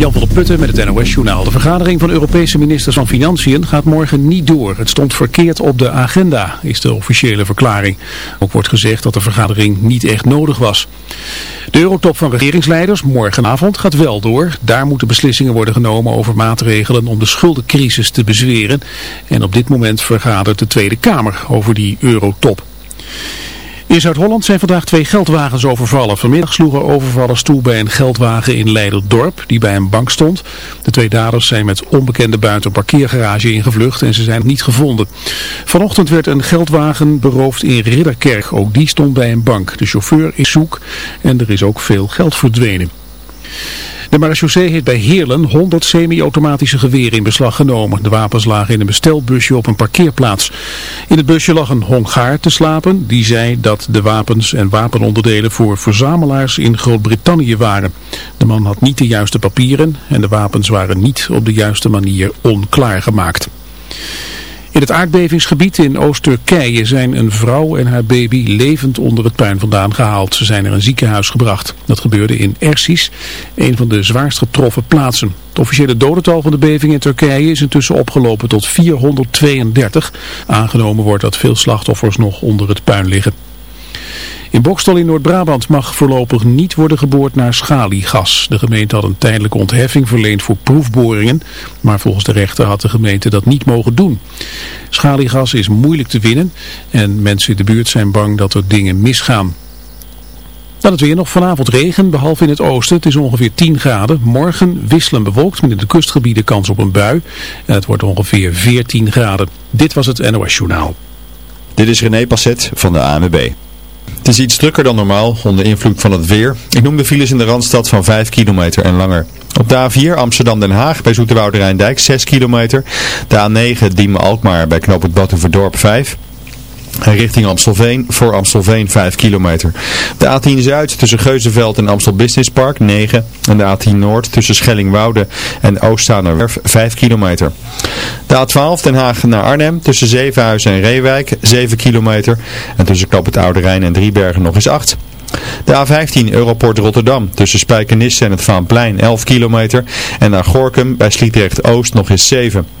Jan van der Putten met het NOS-journaal. De vergadering van Europese ministers van Financiën gaat morgen niet door. Het stond verkeerd op de agenda, is de officiële verklaring. Ook wordt gezegd dat de vergadering niet echt nodig was. De eurotop van regeringsleiders morgenavond gaat wel door. Daar moeten beslissingen worden genomen over maatregelen om de schuldencrisis te bezweren. En op dit moment vergadert de Tweede Kamer over die eurotop. In Zuid-Holland zijn vandaag twee geldwagens overvallen. Vanmiddag sloegen overvallers toe bij een geldwagen in Leiderdorp die bij een bank stond. De twee daders zijn met onbekende buiten parkeergarage ingevlucht en ze zijn niet gevonden. Vanochtend werd een geldwagen beroofd in Ridderkerk. Ook die stond bij een bank. De chauffeur is zoek en er is ook veel geld verdwenen. De marechaussee heeft bij Heerlen 100 semi-automatische geweren in beslag genomen. De wapens lagen in een bestelbusje op een parkeerplaats. In het busje lag een Hongaar te slapen. Die zei dat de wapens en wapenonderdelen voor verzamelaars in Groot-Brittannië waren. De man had niet de juiste papieren en de wapens waren niet op de juiste manier onklaargemaakt. In het aardbevingsgebied in Oost-Turkije zijn een vrouw en haar baby levend onder het puin vandaan gehaald. Ze zijn naar een ziekenhuis gebracht. Dat gebeurde in Ersis, een van de zwaarst getroffen plaatsen. Het officiële dodental van de beving in Turkije is intussen opgelopen tot 432. Aangenomen wordt dat veel slachtoffers nog onder het puin liggen. In Bokstel in Noord-Brabant mag voorlopig niet worden geboord naar schaliegas. De gemeente had een tijdelijke ontheffing verleend voor proefboringen, maar volgens de rechter had de gemeente dat niet mogen doen. Schaliegas is moeilijk te winnen en mensen in de buurt zijn bang dat er dingen misgaan. Dan het weer nog vanavond regen, behalve in het oosten. Het is ongeveer 10 graden. Morgen wisselen bewolkt met in de kustgebieden kans op een bui. En het wordt ongeveer 14 graden. Dit was het NOS Journaal. Dit is René Passet van de ANWB. Het is iets drukker dan normaal onder invloed van het weer. Ik noem de files in de Randstad van 5 kilometer en langer. Op de A4 Amsterdam-Den Haag bij Zoeterwoude Rijndijk 6 kilometer. De A9 Diemen-Alkmaar bij knoop het Battenverdorp 5 richting Amstelveen voor Amstelveen 5 kilometer. De A10 Zuid tussen Geuzenveld en Amstel Business Park 9. En de A10 Noord tussen Schellingwoude en Oostzaanerwerf 5 kilometer. De A12 Den Haag naar Arnhem tussen Zevenhuizen en Reewijk 7 kilometer. En tussen Knoop het Oude Rijn en Driebergen nog eens 8. De A15 Europort Rotterdam tussen Spijkenisse en het Vaanplein 11 kilometer. En naar Gorkum bij Sliedrecht Oost nog eens 7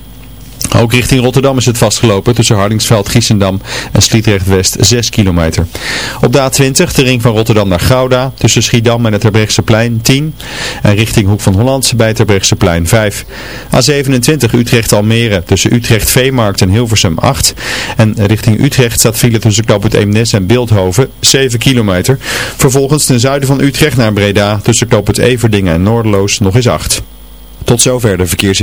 ook richting Rotterdam is het vastgelopen tussen Hardingsveld, Giessendam en Sliedrecht West 6 kilometer. Op de A20 de ring van Rotterdam naar Gouda tussen Schiedam en het plein 10. En richting Hoek van Holland bij het plein 5. A27 Utrecht-Almere tussen Utrecht-Veemarkt en Hilversum 8. En richting Utrecht staat file tussen Knop het Eemnes en Beeldhoven 7 kilometer. Vervolgens ten zuiden van Utrecht naar Breda tussen Knop het Everdingen en Noordeloos nog eens 8. Tot zover de verkeers...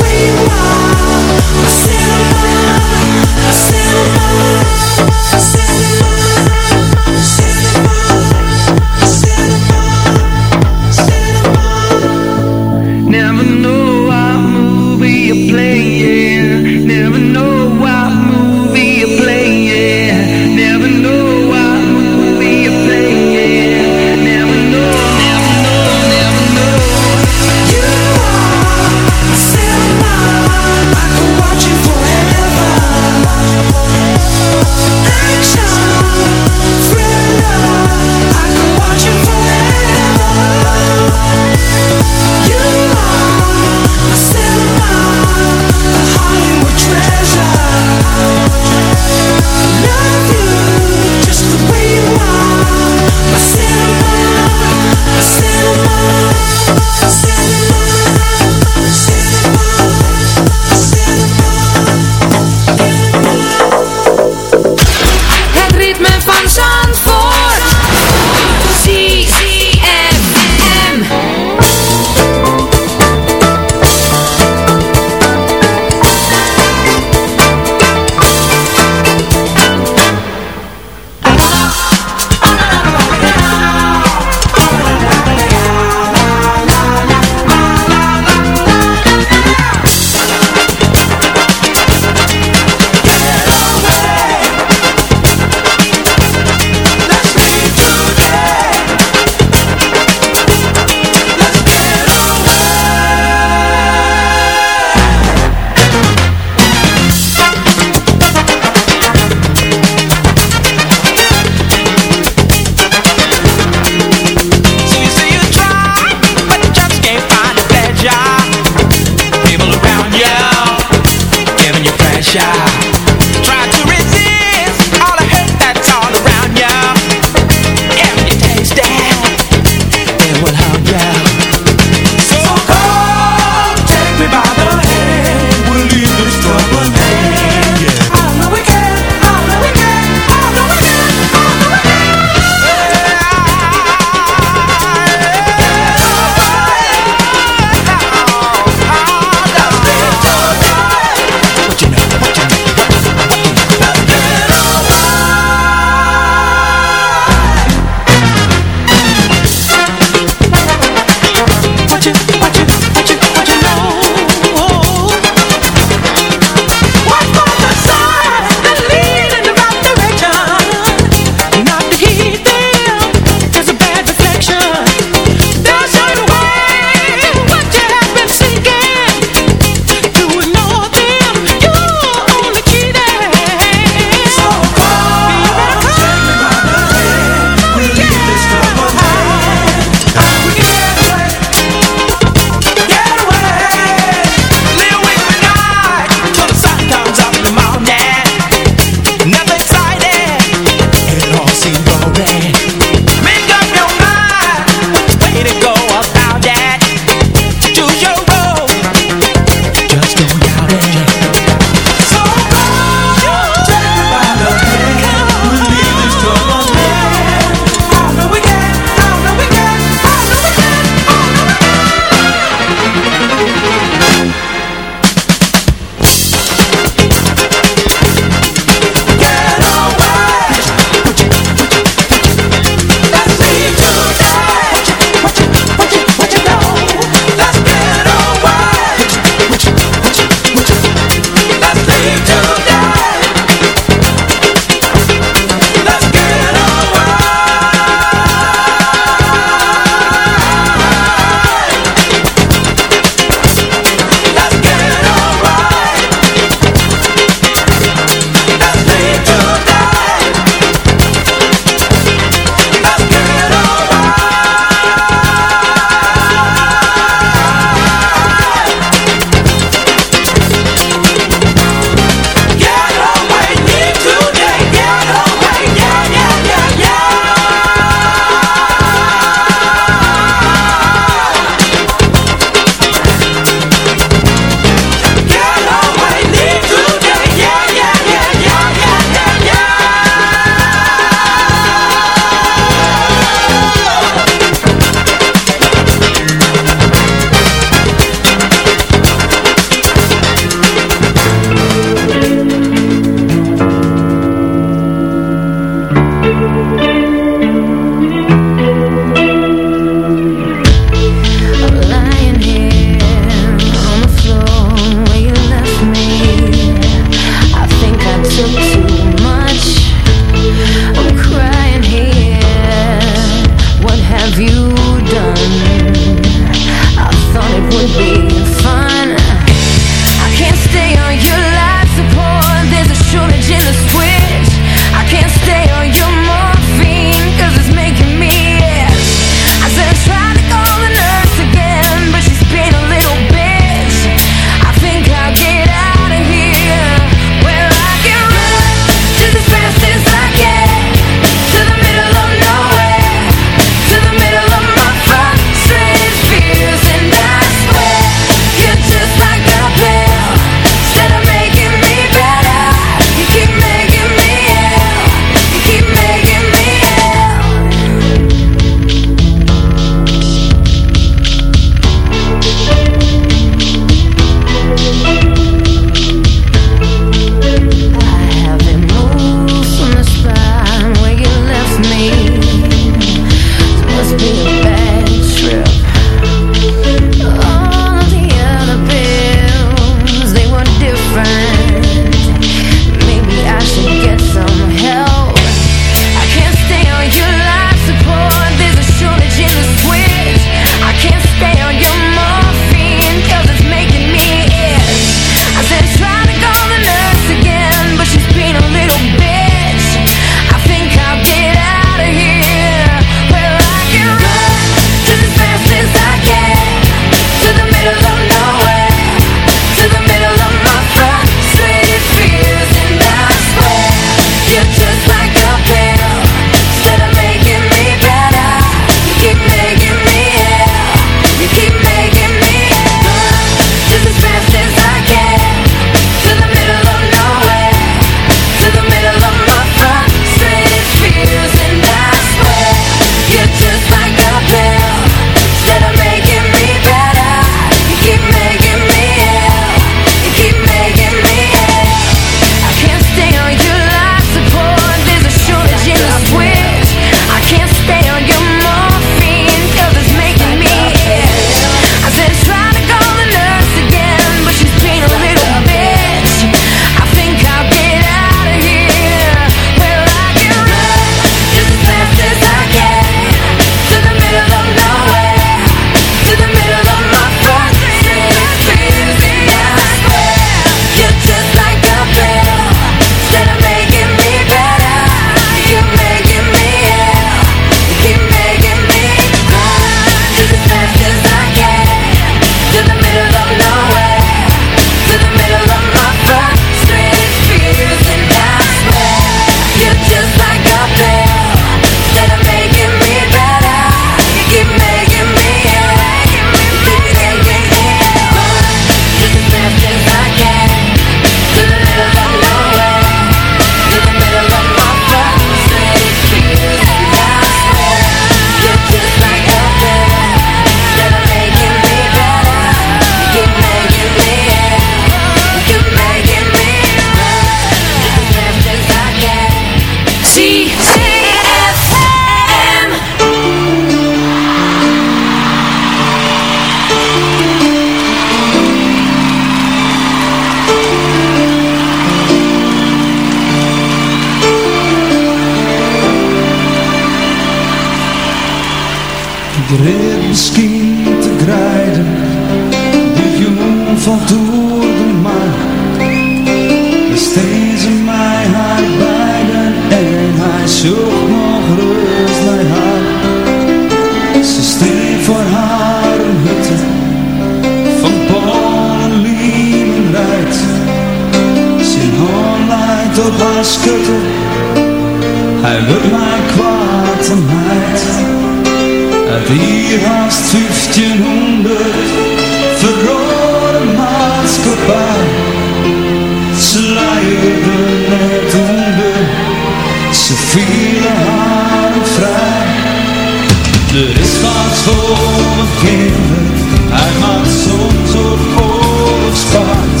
Hij maakt soms op oorlogspaard.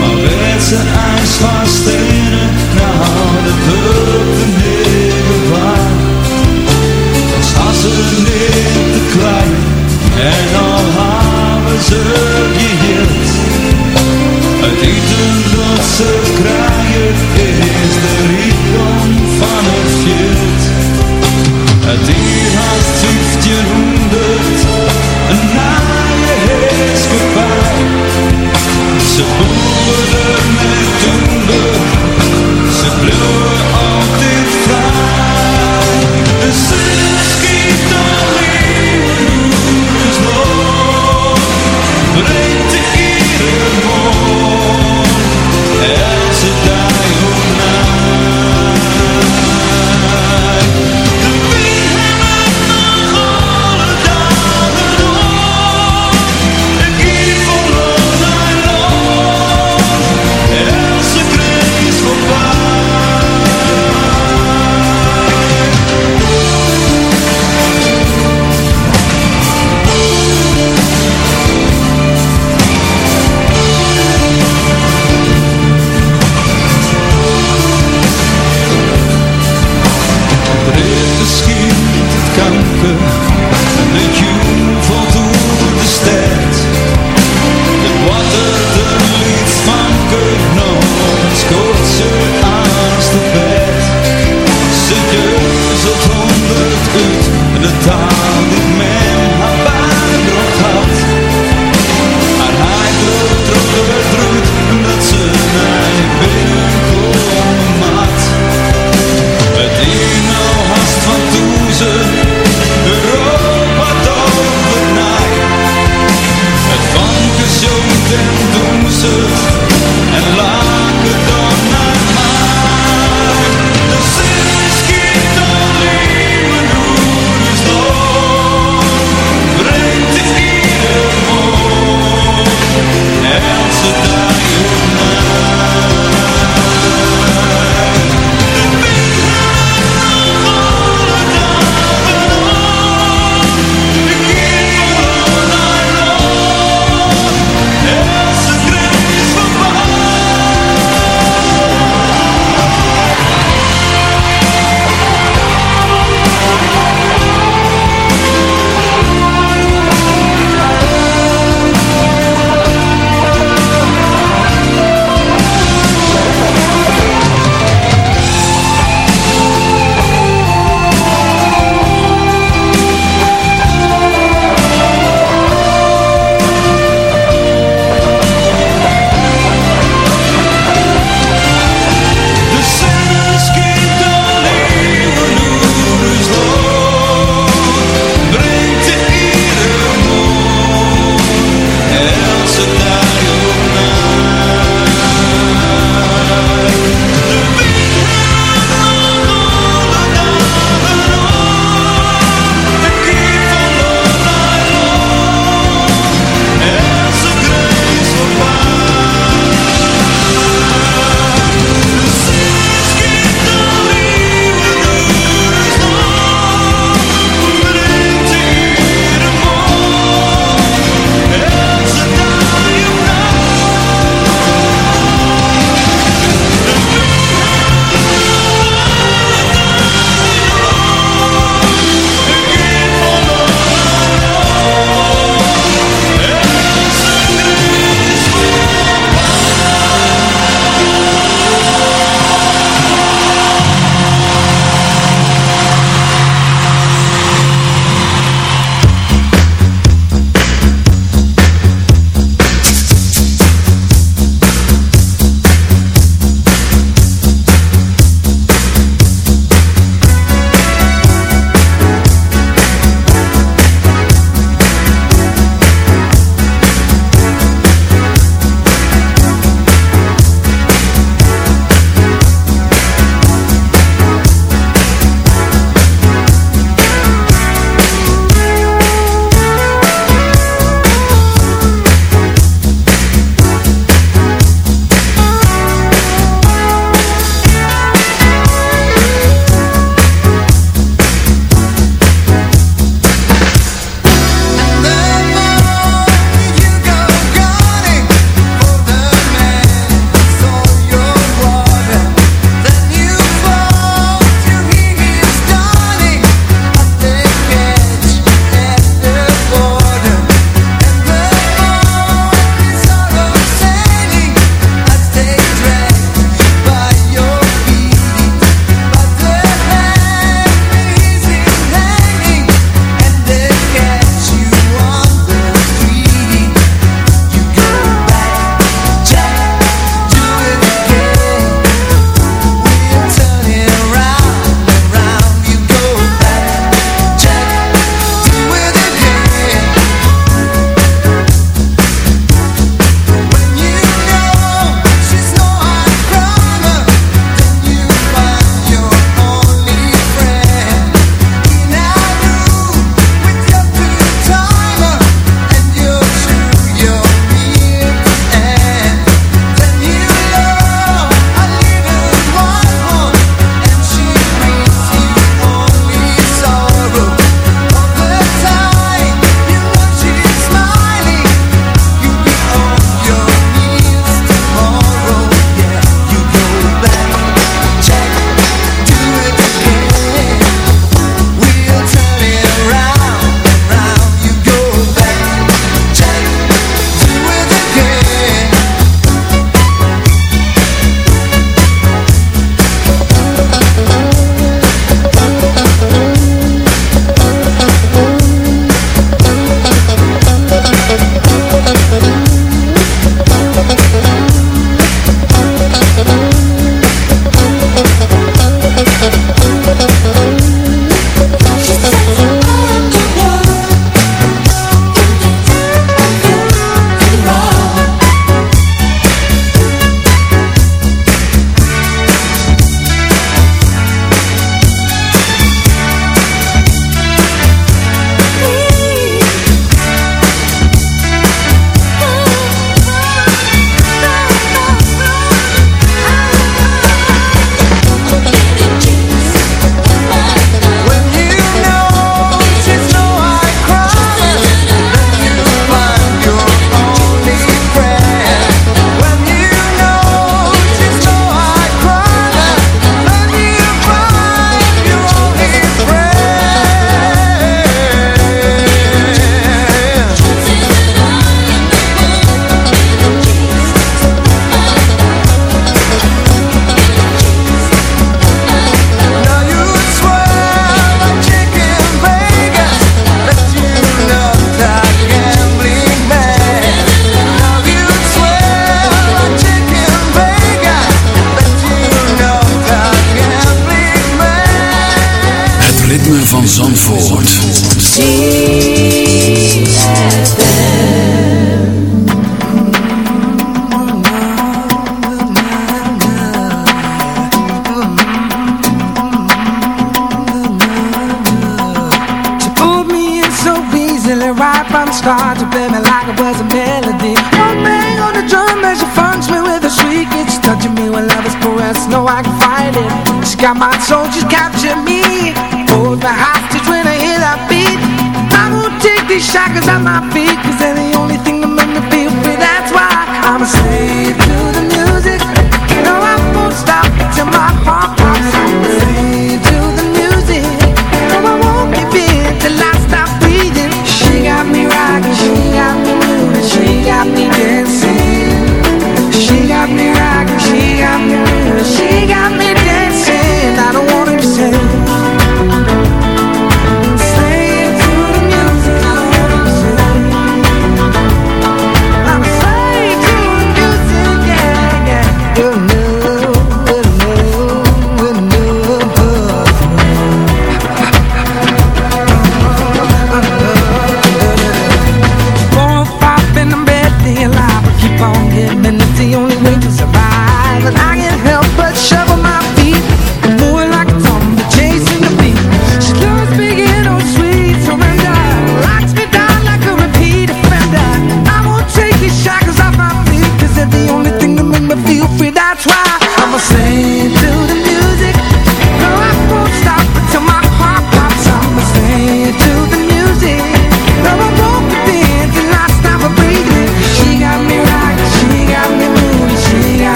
Maar met zijn ijs van stenen, nou dat hulp de hele waard. Als hassen De time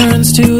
Turns to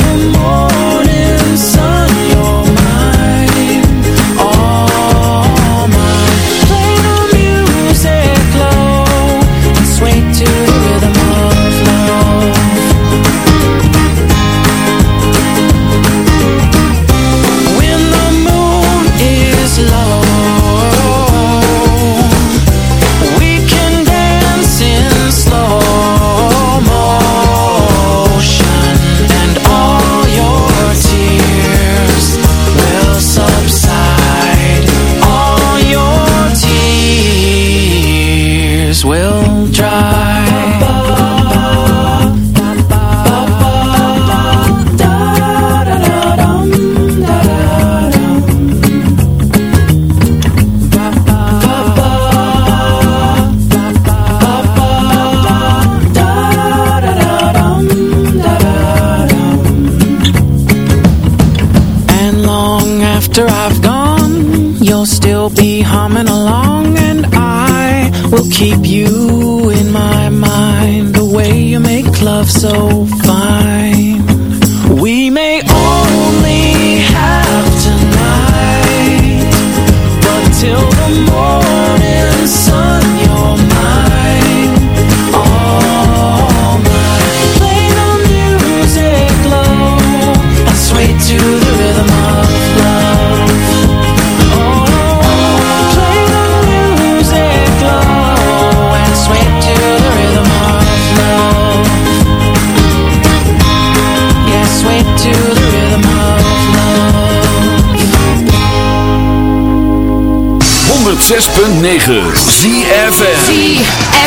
106.9 ZFM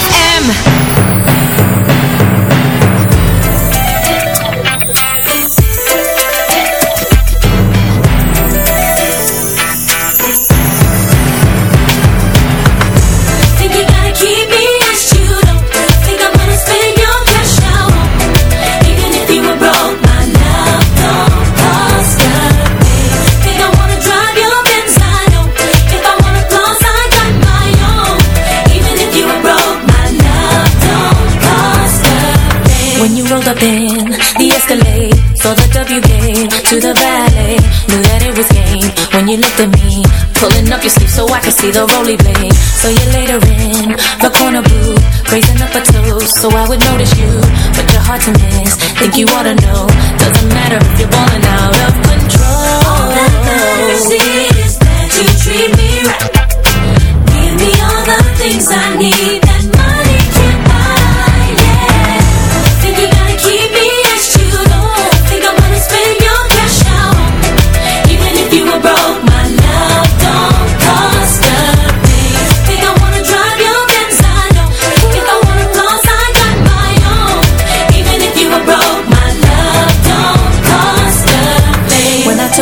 The Escalade, saw the W gate to the valet, knew that it was game. When you looked at me, pulling up your sleeve so I could see the roly blade. So you later in the corner booth, raising up a toast so I would notice you, but you're hard to miss. Think you ought to know, doesn't matter if you're balling out of control. All that matters is that you treat me right. Give me all the things I need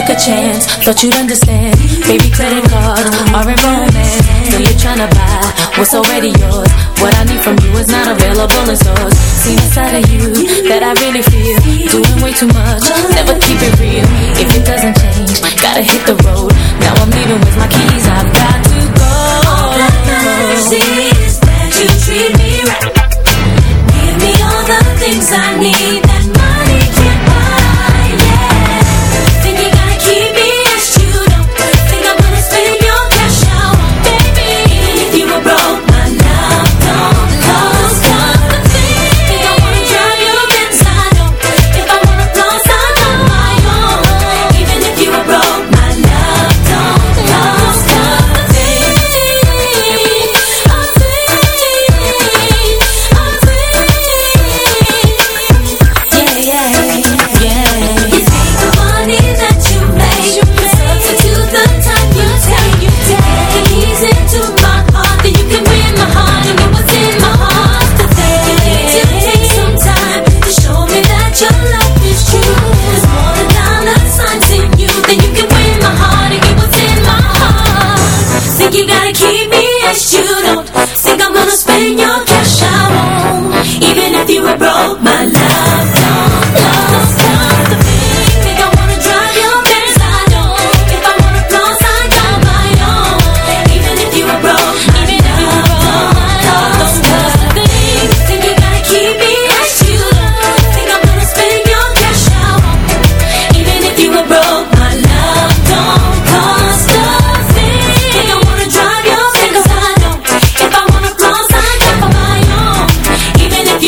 took a chance, thought you'd understand. Baby, credit cards are in romance. So you're tryna buy what's already yours. What I need from you is not available in stores. Seen a side of you that I really feel. Doing way too much, never keep it real. If it doesn't change, gotta hit the road. Now I'm leaving with my keys, I've got to go. All that matters is that you treat me right. Give me all the things I need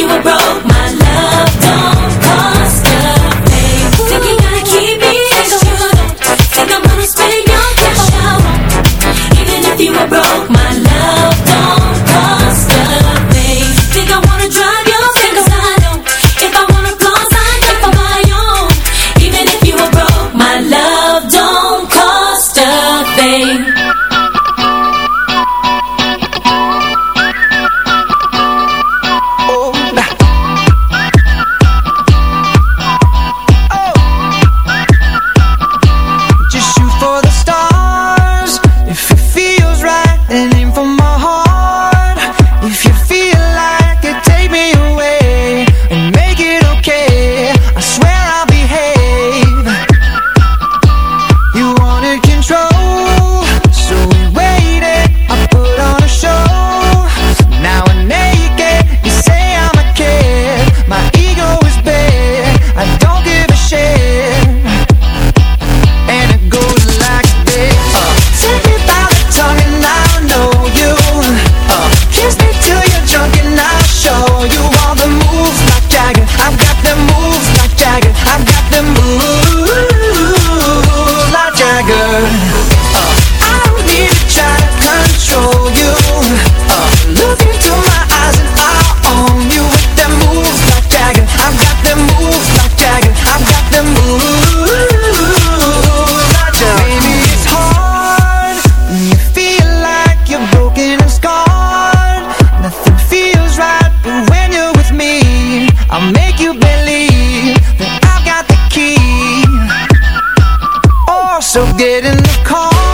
we were broke. call.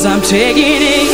Cause I'm taking it.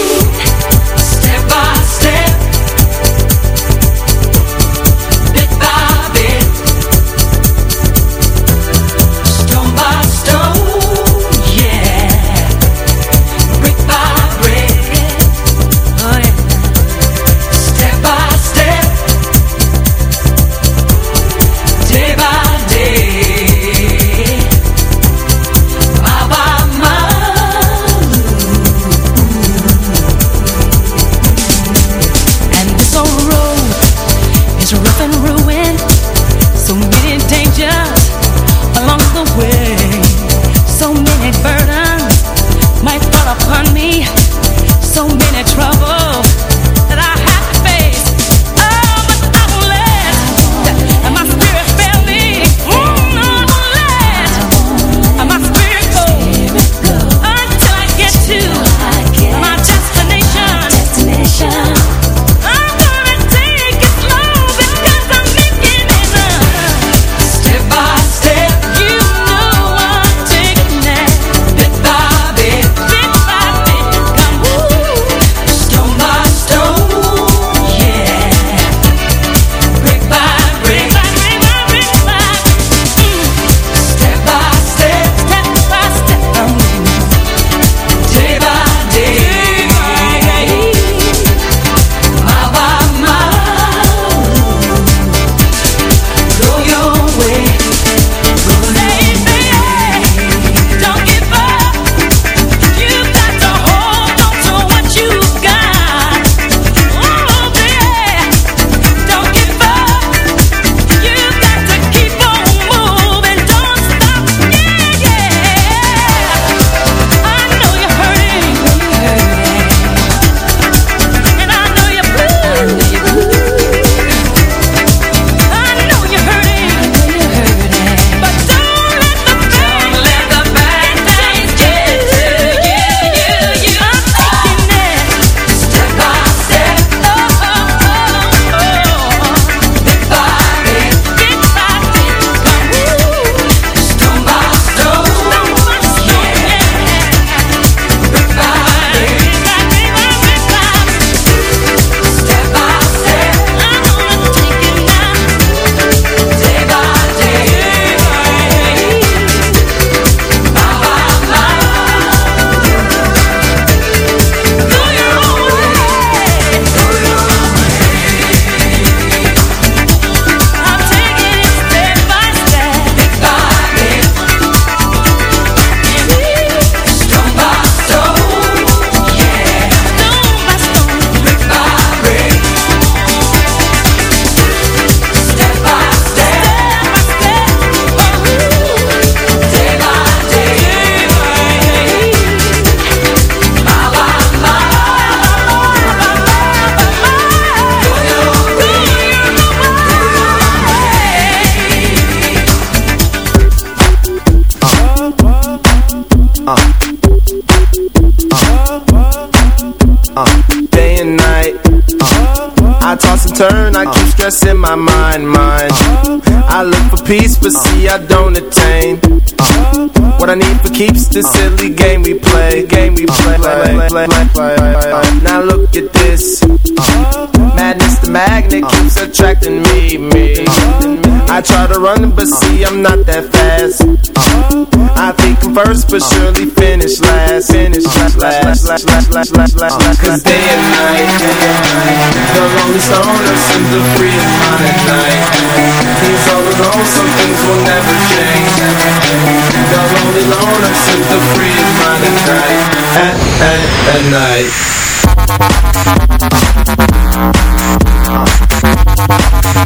My mind, mind. I look for peace, but see I don't attain. What I need for keeps this uh. silly game we play, game we uh, play. play, play, play, play. Uh. Now look at this. Madness, the magnet keeps attracting me, me. I try to run, but see I'm not that fast. I think I'm first, but surely finish last. Finish last, last, last, last, last, last, last. Cause day and night, the lonely stoner seems to free mind at night. He's all alone, some things will never change. The lonely loner seems to free his mind at night. At, at, at night. at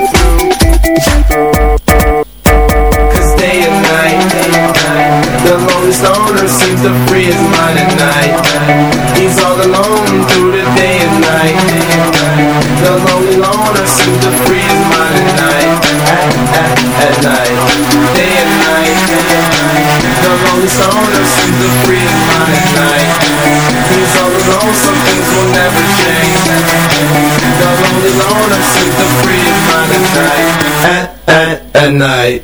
night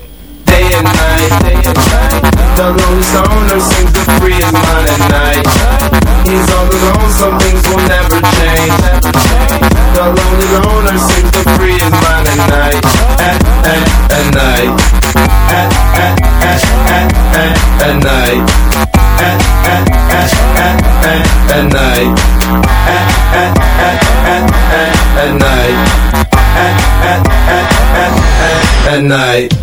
night.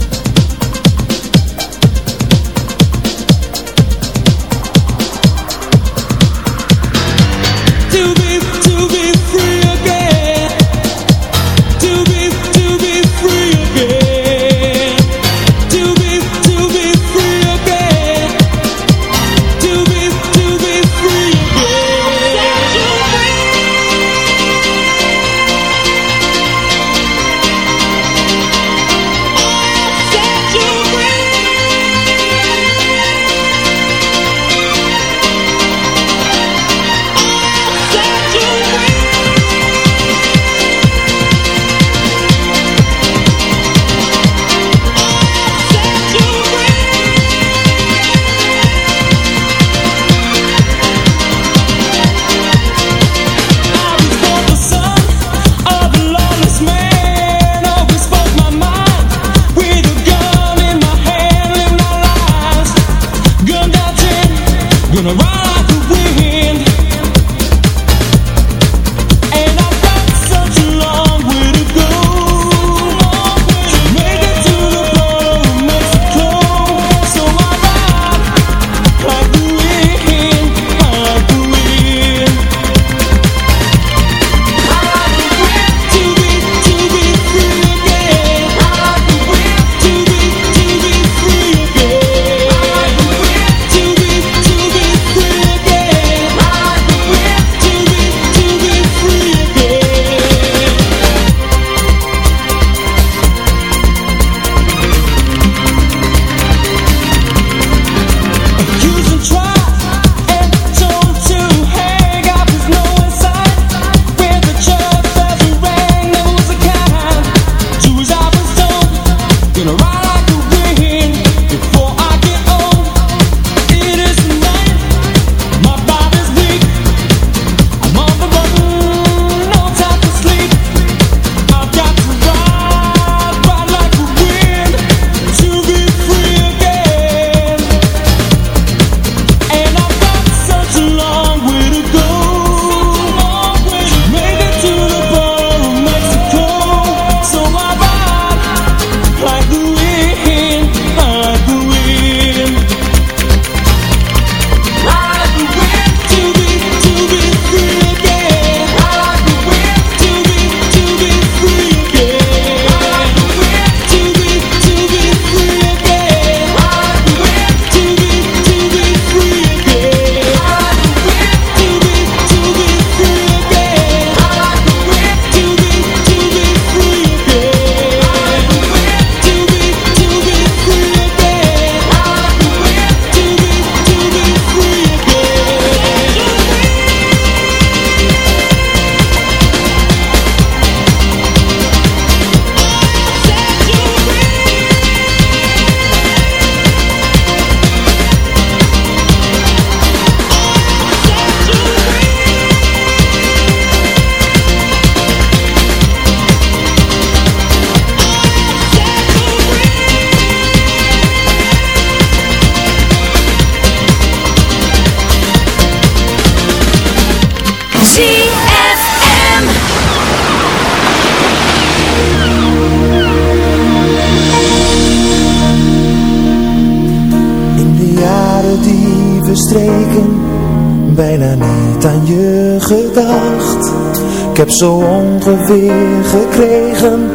Zo ongeveer gekregen,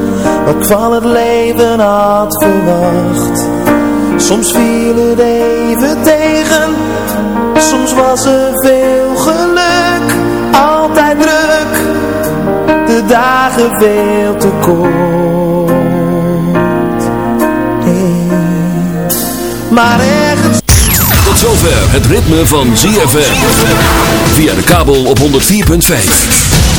wat ik van het leven had verwacht. Soms viel het even tegen, soms was er veel geluk. Altijd druk, de dagen veel te kort. Maar ergens Tot zover het ritme van ZFM. Via de kabel op 104.5.